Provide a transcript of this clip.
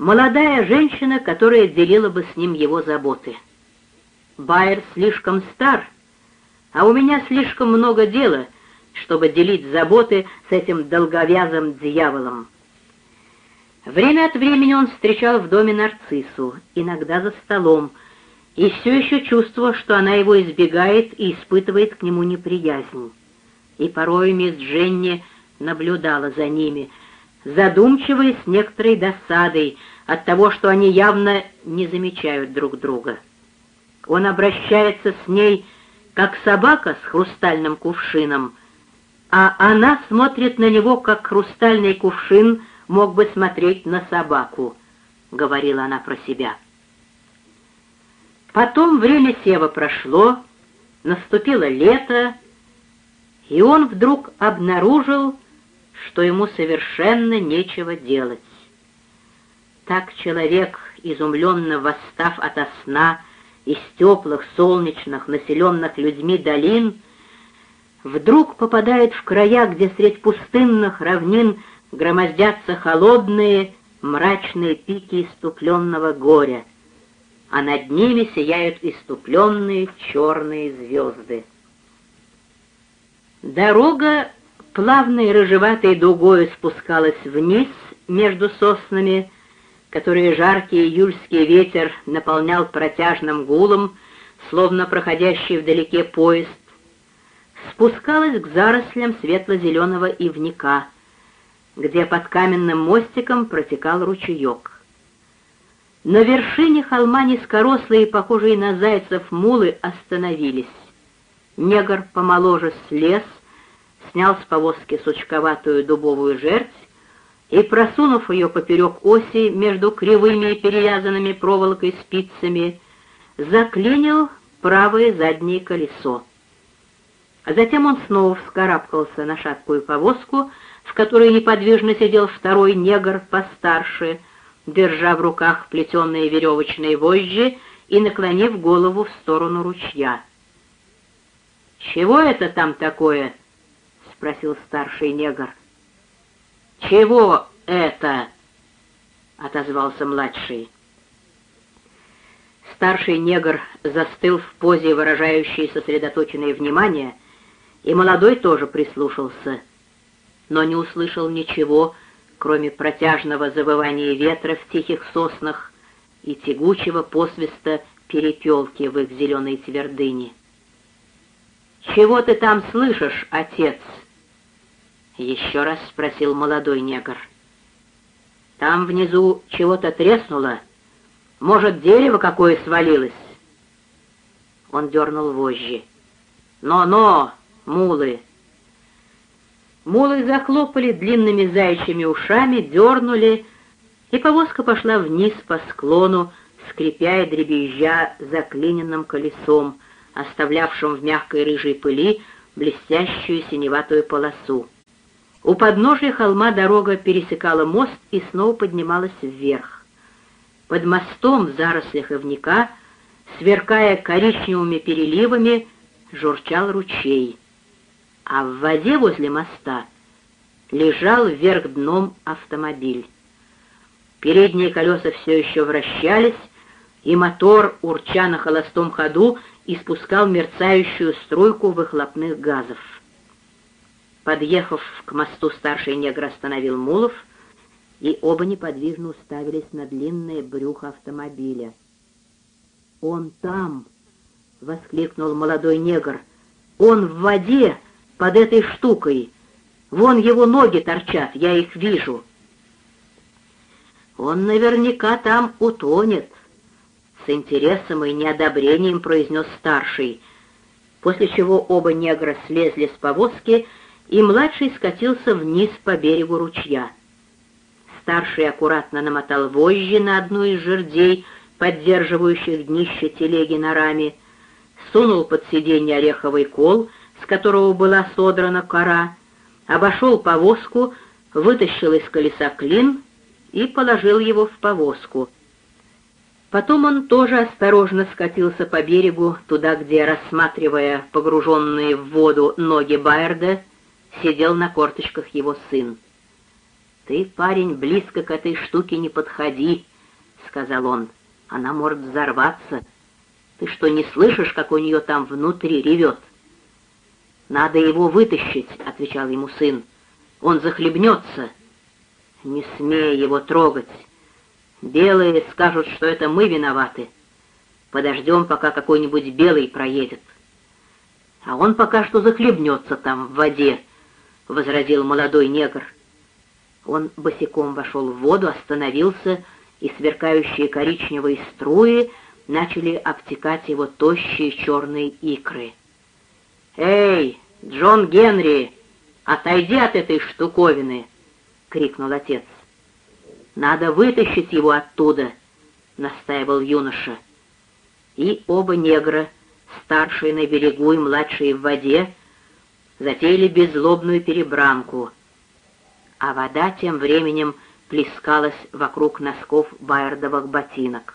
молодая женщина, которая делила бы с ним его заботы. Байер слишком стар, а у меня слишком много дела, чтобы делить заботы с этим долговязым дьяволом. Время от времени он встречал в доме нарциссу, иногда за столом, и все еще чувствовал, что она его избегает и испытывает к нему неприязнь. И порой мисс Дженни наблюдала за ними, задумчивая с некоторой досадой от того, что они явно не замечают друг друга. Он обращается с ней, как собака с хрустальным кувшином, а она смотрит на него, как хрустальный кувшин мог бы смотреть на собаку, — говорила она про себя. Потом время сева прошло, наступило лето, и он вдруг обнаружил, что ему совершенно нечего делать. Так человек, изумленно восстав ото сна из теплых, солнечных, населенных людьми долин, вдруг попадает в края, где средь пустынных равнин громоздятся холодные, мрачные пики иступленного горя, а над ними сияют иступленные черные звезды. Дорога плавной рыжеватой дугой спускалась вниз между соснами, которые жаркий июльский ветер наполнял протяжным гулом, словно проходящий вдалеке поезд, спускалась к зарослям светло-зеленого ивника, где под каменным мостиком протекал ручеек. На вершине холма низкорослые, похожие на зайцев мулы, остановились. Негр помоложе слез, снял с повозки сучковатую дубовую жердь и, просунув ее поперек оси между кривыми перевязанными проволокой спицами, заклинил правое заднее колесо. А затем он снова вскарабкался на шаткую повозку, в которой неподвижно сидел второй негр постарше — держа в руках плетеные веревочные вожжи и наклонив голову в сторону ручья. «Чего это там такое?» — спросил старший негр. «Чего это?» — отозвался младший. Старший негр застыл в позе, выражающей сосредоточенное внимание, и молодой тоже прислушался, но не услышал ничего, кроме протяжного завывания ветра в тихих соснах и тягучего посвиста перепелки в их зеленой твердыне. «Чего ты там слышишь, отец?» — еще раз спросил молодой негр. «Там внизу чего-то треснуло. Может, дерево какое свалилось?» Он дернул вожжи. «Но-но, мулы!» Мулы захлопали длинными заячьими ушами, дернули, и повозка пошла вниз по склону, скрипя и дребезжа заклиненным колесом, оставлявшим в мягкой рыжей пыли блестящую синеватую полосу. У подножия холма дорога пересекала мост и снова поднималась вверх. Под мостом в зарослях ивника, сверкая коричневыми переливами, журчал ручей а в воде возле моста лежал вверх дном автомобиль. Передние колеса все еще вращались, и мотор, урча на холостом ходу, испускал мерцающую струйку выхлопных газов. Подъехав к мосту, старший негр остановил Мулов, и оба неподвижно уставились на длинное брюхо автомобиля. «Он там!» — воскликнул молодой негр. «Он в воде!» под этой штукой. Вон его ноги торчат, я их вижу. Он наверняка там утонет, — с интересом и неодобрением произнес старший, после чего оба негра слезли с повозки, и младший скатился вниз по берегу ручья. Старший аккуратно намотал вожжи на одну из жердей, поддерживающих днище телеги на раме, сунул под сиденье ореховый кол — с которого была содрана кора, обошел повозку, вытащил из колеса клин и положил его в повозку. Потом он тоже осторожно скатился по берегу, туда, где, рассматривая погруженные в воду ноги Байерда, сидел на корточках его сын. «Ты, парень, близко к этой штуке не подходи», — сказал он. «Она может взорваться. Ты что, не слышишь, как у нее там внутри ревет?» «Надо его вытащить», — отвечал ему сын. «Он захлебнется». «Не смей его трогать. Белые скажут, что это мы виноваты. Подождем, пока какой-нибудь белый проедет». «А он пока что захлебнется там, в воде», — возразил молодой негр. Он босиком вошел в воду, остановился, и сверкающие коричневые струи начали обтекать его тощие черные икры. «Эй, Джон Генри, отойди от этой штуковины!» — крикнул отец. «Надо вытащить его оттуда!» — настаивал юноша. И оба негра, старшие на берегу и младшие в воде, затеяли беззлобную перебранку, а вода тем временем плескалась вокруг носков байердовых ботинок.